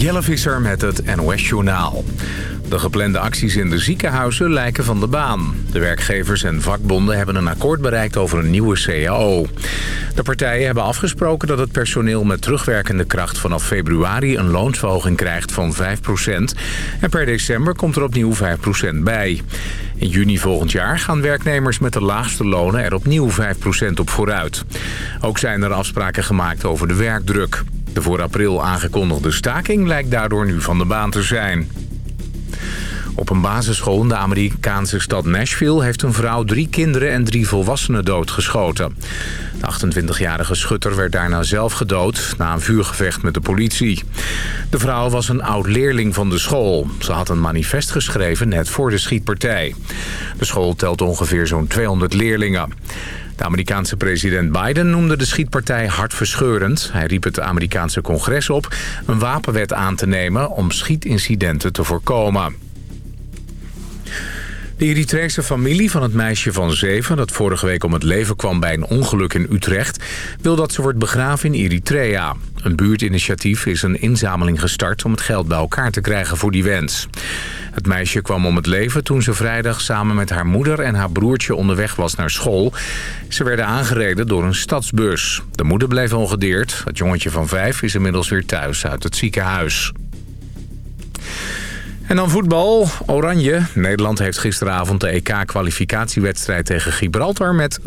Jelle Visser met het NOS-journaal. De geplande acties in de ziekenhuizen lijken van de baan. De werkgevers en vakbonden hebben een akkoord bereikt over een nieuwe CAO. De partijen hebben afgesproken dat het personeel met terugwerkende kracht... vanaf februari een loonsverhoging krijgt van 5% En per december komt er opnieuw 5% bij. In juni volgend jaar gaan werknemers met de laagste lonen er opnieuw 5% op vooruit. Ook zijn er afspraken gemaakt over de werkdruk. De voor april aangekondigde staking lijkt daardoor nu van de baan te zijn. Op een basisschool in de Amerikaanse stad Nashville... heeft een vrouw drie kinderen en drie volwassenen doodgeschoten. De 28-jarige schutter werd daarna zelf gedood... na een vuurgevecht met de politie. De vrouw was een oud-leerling van de school. Ze had een manifest geschreven net voor de schietpartij. De school telt ongeveer zo'n 200 leerlingen. De Amerikaanse president Biden noemde de schietpartij hartverscheurend. Hij riep het Amerikaanse congres op een wapenwet aan te nemen om schietincidenten te voorkomen. De Eritrese familie van het meisje van zeven... dat vorige week om het leven kwam bij een ongeluk in Utrecht... wil dat ze wordt begraven in Eritrea. Een buurtinitiatief is een inzameling gestart... om het geld bij elkaar te krijgen voor die wens. Het meisje kwam om het leven toen ze vrijdag samen met haar moeder en haar broertje onderweg was naar school. Ze werden aangereden door een stadsbus. De moeder bleef ongedeerd. Het jongetje van vijf is inmiddels weer thuis uit het ziekenhuis. En dan voetbal. Oranje. Nederland heeft gisteravond de EK-kwalificatiewedstrijd tegen Gibraltar met 3-0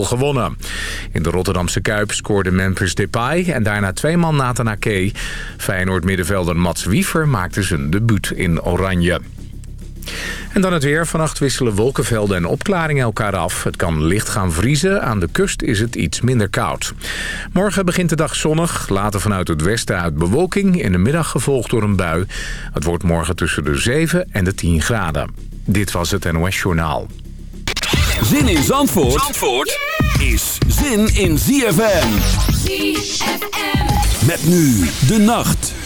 gewonnen. In de Rotterdamse Kuip scoorde Memphis Depay en daarna twee man Nathan Ake. Feyenoord-middenvelder Mats Wiever maakte zijn debuut in Oranje. En dan het weer. Vannacht wisselen wolkenvelden en opklaringen elkaar af. Het kan licht gaan vriezen. Aan de kust is het iets minder koud. Morgen begint de dag zonnig. Later vanuit het westen uit bewolking. In de middag gevolgd door een bui. Het wordt morgen tussen de 7 en de 10 graden. Dit was het NOS Journaal. Zin in Zandvoort, Zandvoort is zin in ZFM. ZFM. Met nu de nacht.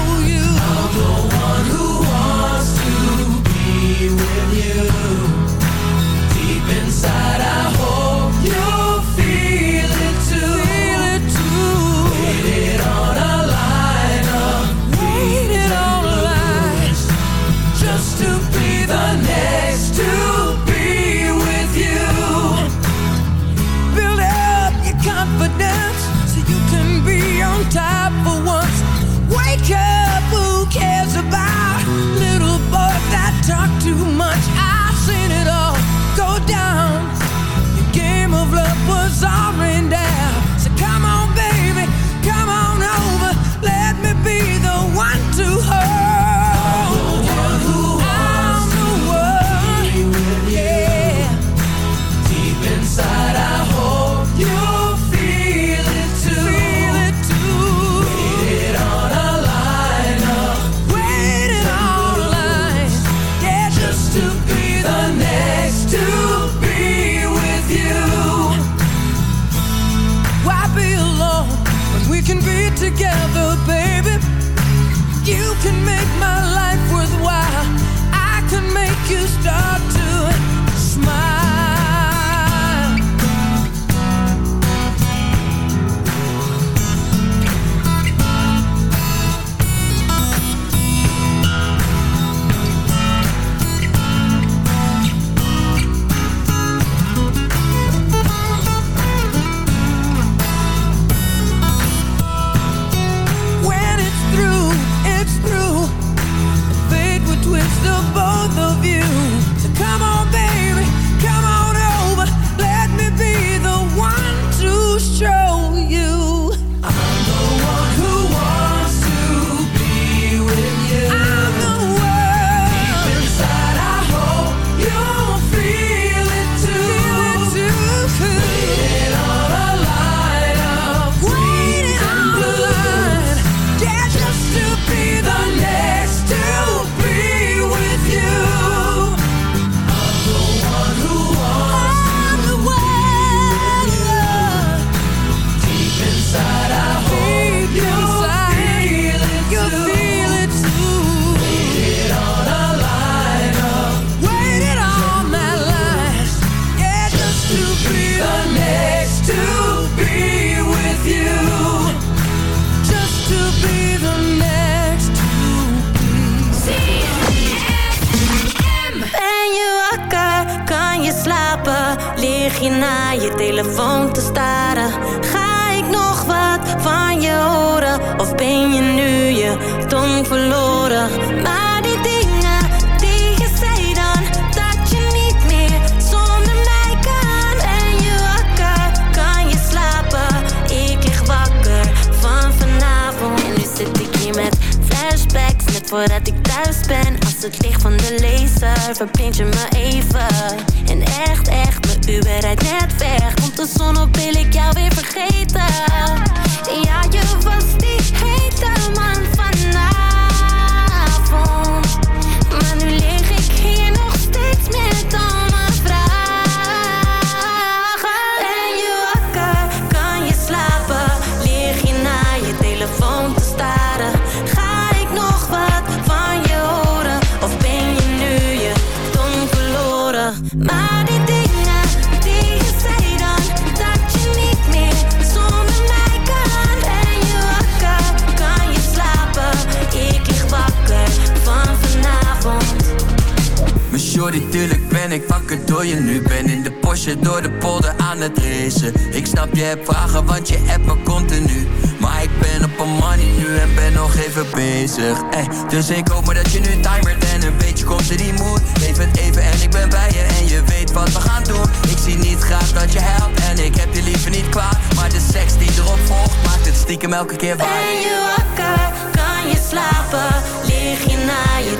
Je hebt vragen, want je hebt me continu. Maar ik ben op een money nu en ben nog even bezig. Ey, dus ik hoop maar dat je nu timert en een beetje komt in die moed. Leef het even en ik ben bij je en je weet wat we gaan doen. Ik zie niet graag dat je helpt en ik heb je liever niet kwaad. Maar de seks die erop volgt maakt het stiekem elke keer waar. Ben je wakker? Kan je slapen? Lig je na je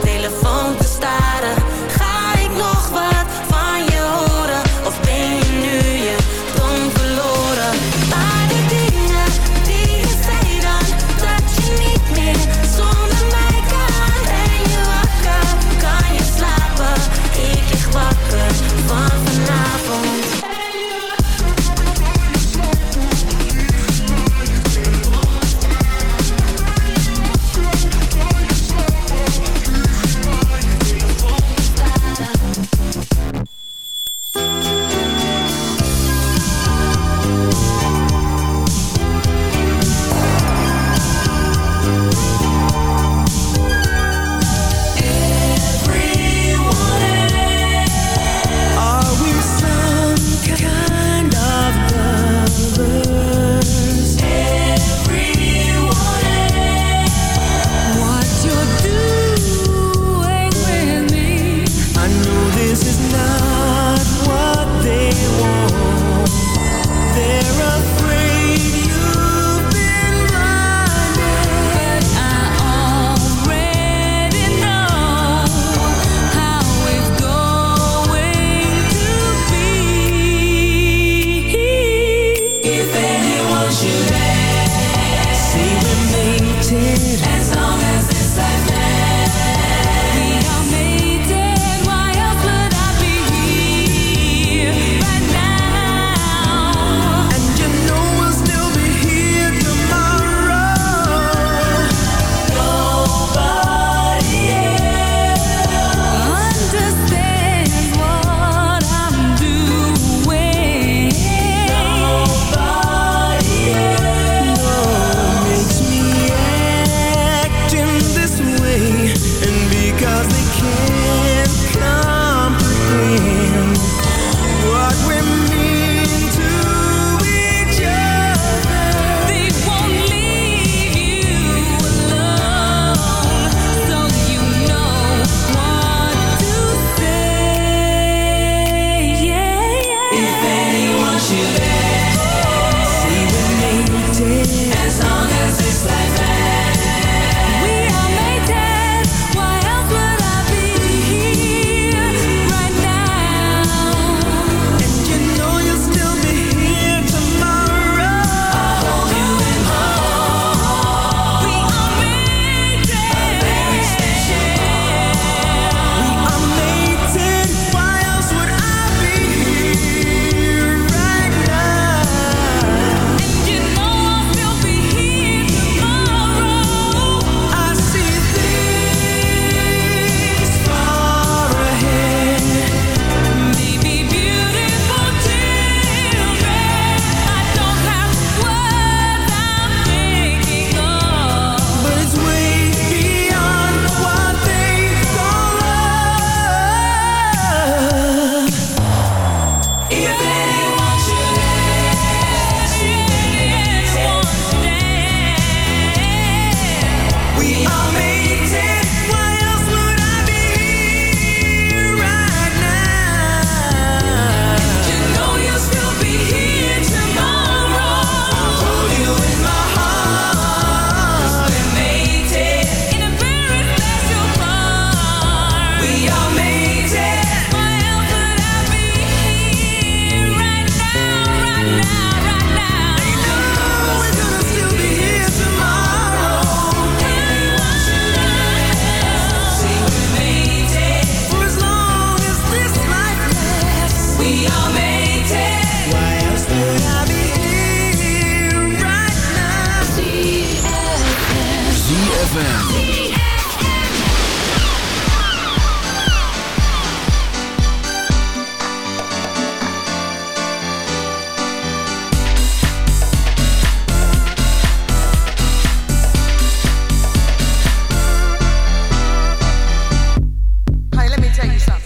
Don't wait for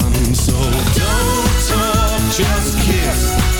begun. So don't talk, just kiss.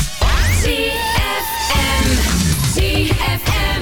ZFM. ZFM.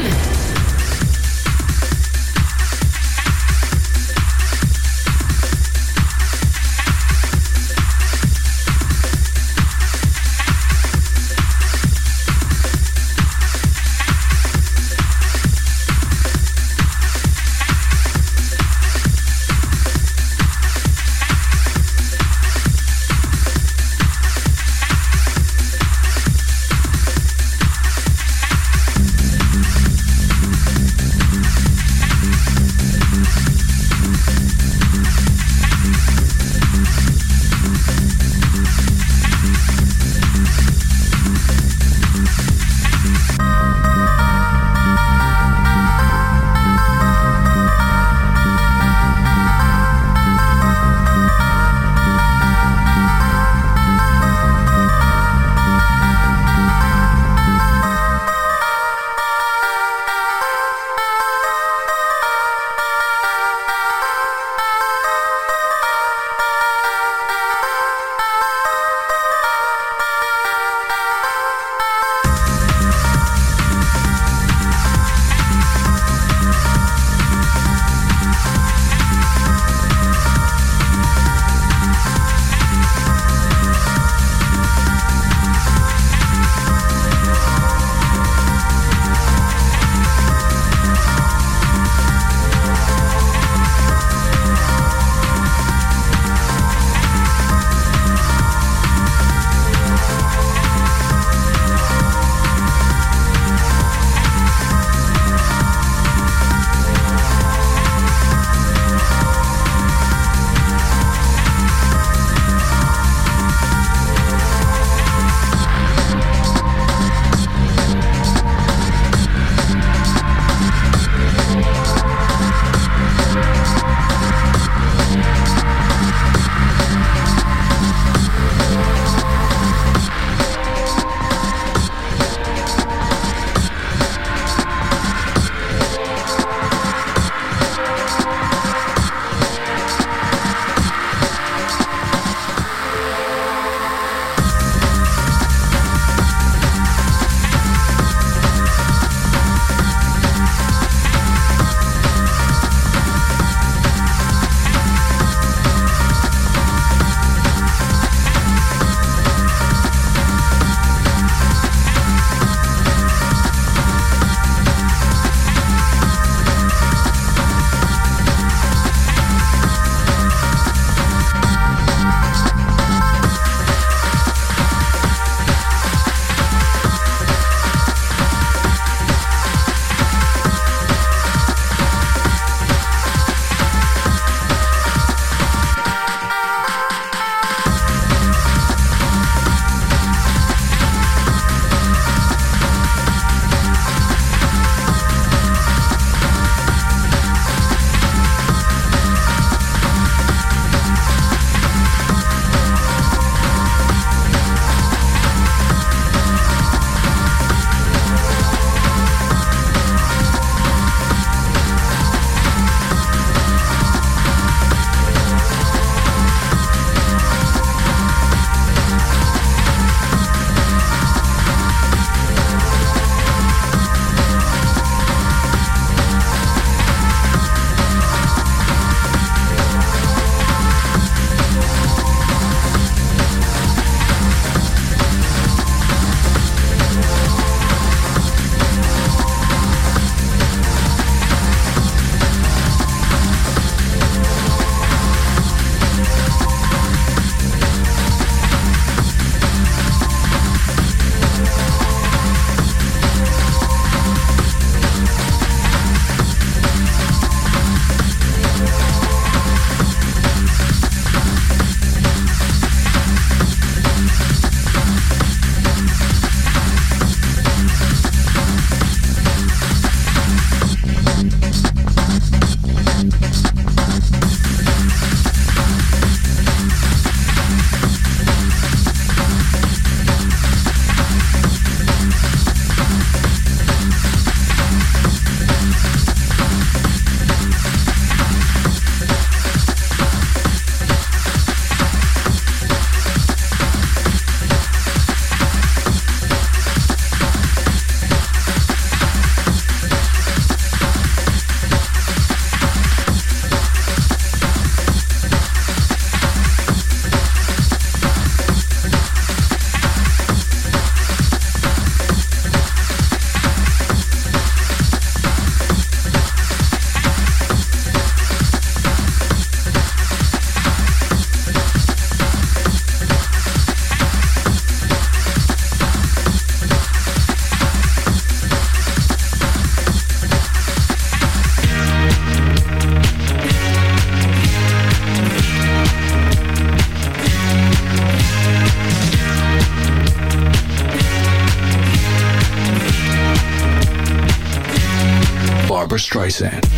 Streisand.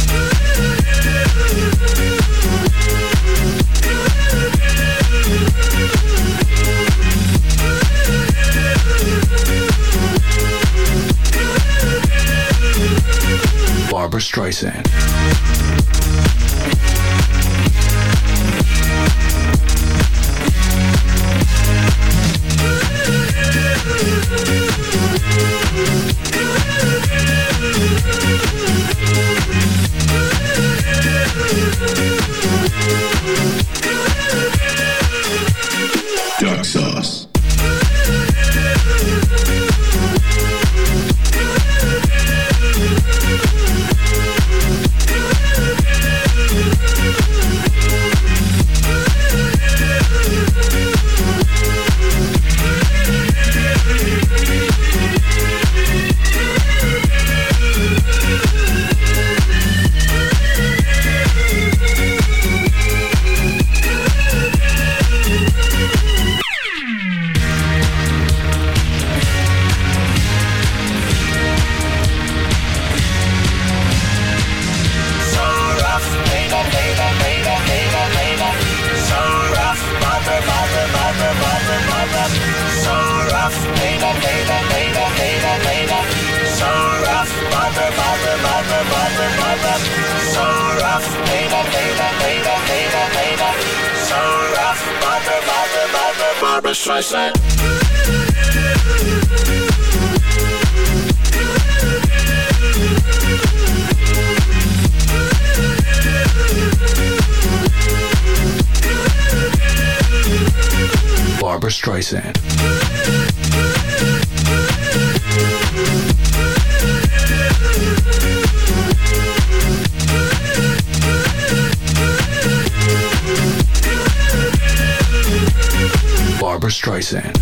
So rough, mother, mother, mother, mother, mother. So rough. So rough, Barbra Streisand. Barbra Streisand. Barbra Streisand.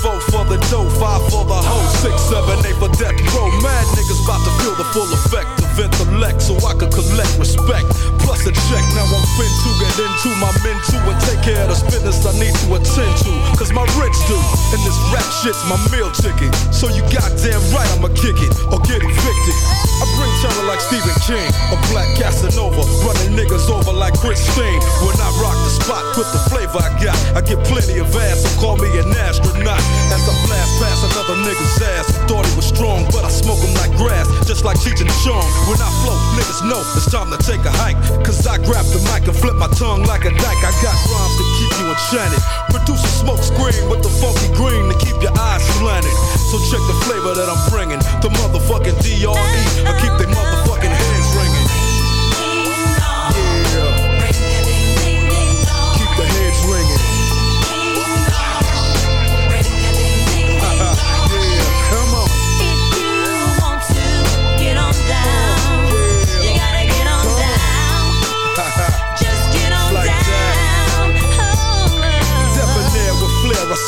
Four for the dough, five for the hoe, six, seven, eight for death row. Mad niggas about to feel the full effect of intellect so I could collect respect. Plus a check, now I'm fin to get into my care of business I need to attend to. Cause my rich do, and this rap shit's my meal ticket. So you goddamn right I'ma kick it or get evicted. I bring terror like Stephen King, a black Casanova, running niggas over like Christine. When I rock the spot with the flavor I got, I get plenty of ass, so call me an astronaut. As I blast past another nigga's ass, thought he was strong, but I smoke him like grass, just like Cheech and Chong. When I flow, niggas know it's time to take a hike. Cause I grab the mic and flip my tongue like a dyke. I got rhymes to keep you enchanted. Produce a smoke screen with the funky green to keep your eyes slanted. So check the flavor that I'm bringing. The motherfucking DRE. I keep they motherfucking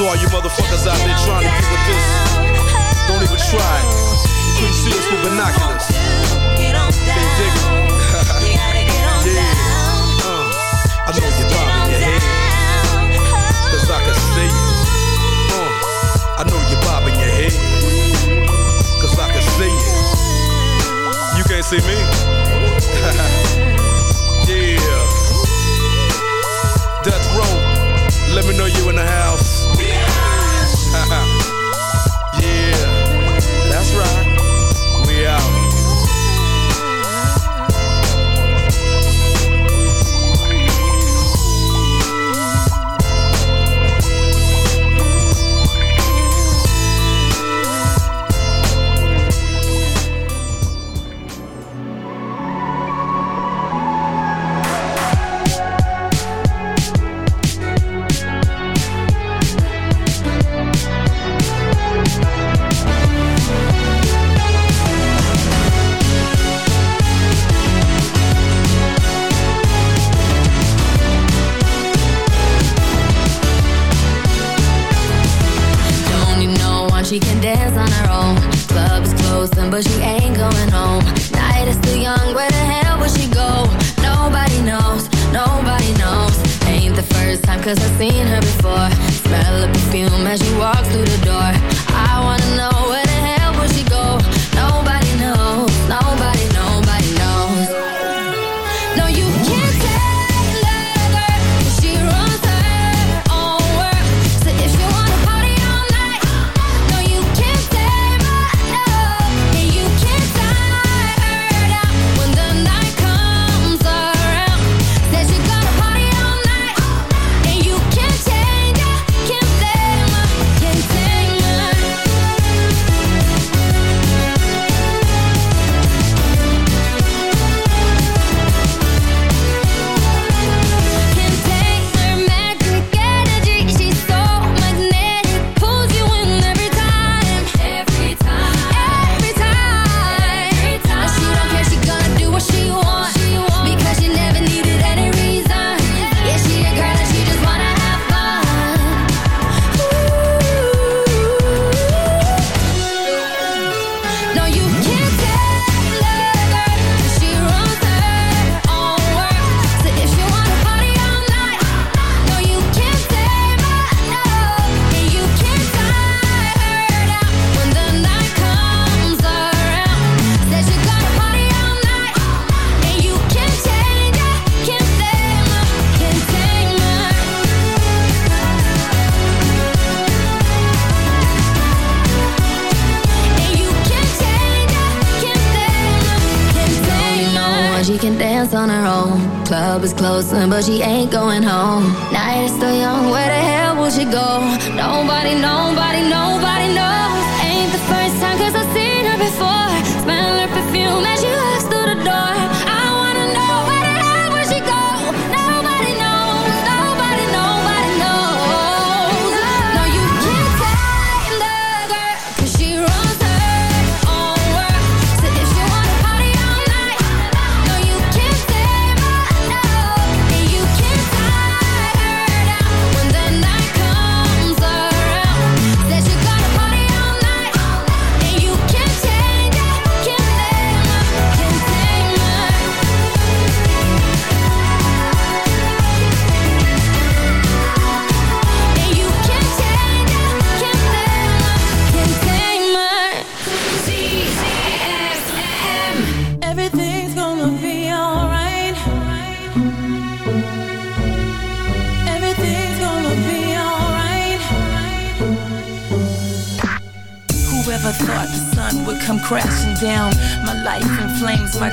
So all you motherfuckers out there trying to get with this, don't even try it. Couldn't see us with binoculars. They dig it. yeah. I know you're bobbing your head. Cause I can see you. Uh, I know you're bobbing your head. Cause I can see you. You can't see me. yeah. Death row. Let me know you in the house.